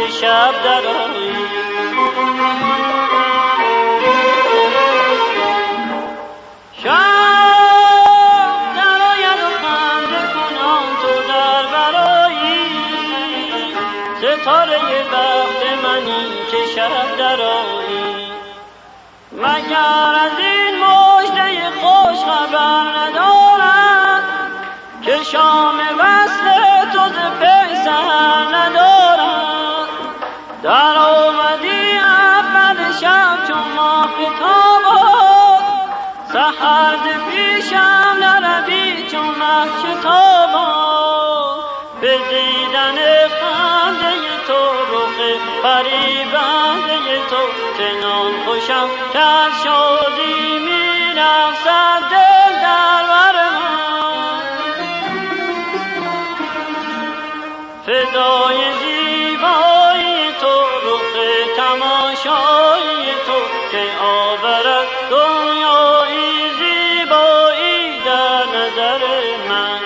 که شب درایی شب درآید و خنده تو در برایی ستاره بخت منی که شب درایی مگر از این مجده خوش خبر ندارد که شام وصل تو ز پیسر ندارد در آمدی اول شب چون ماه تاباد سحر پیشم نروی چون مه شتاباد به دیدن خنده تو رخ فریبنده تو چنان خوشم که شادی می آورد دنیایی زیبایی در نظر من.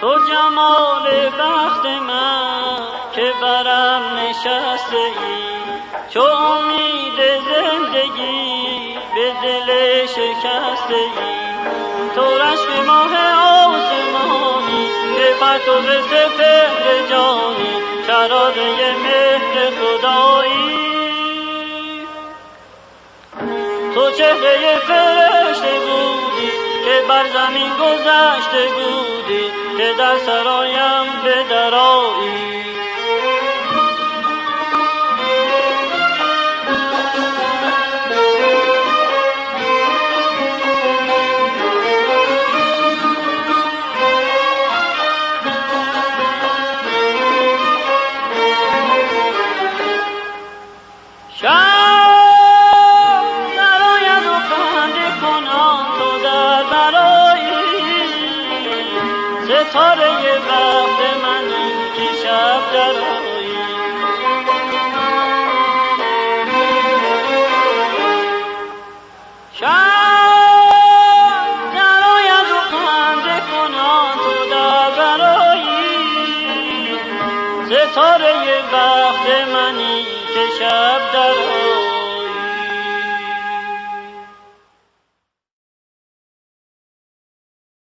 تو جمال بخت من که برم نشسته ای. چو امید زندگی به دل شکسته ای تو رشک ماه آسمانی که پرتو سپهر جانی شراره مهر خدایی. تو چهره فرشته بودی که بر زمین گذشته بودی که در سرایم به درایی. ستاره وقت منی که شب درایی شب تو در ستاره وقت منی که شب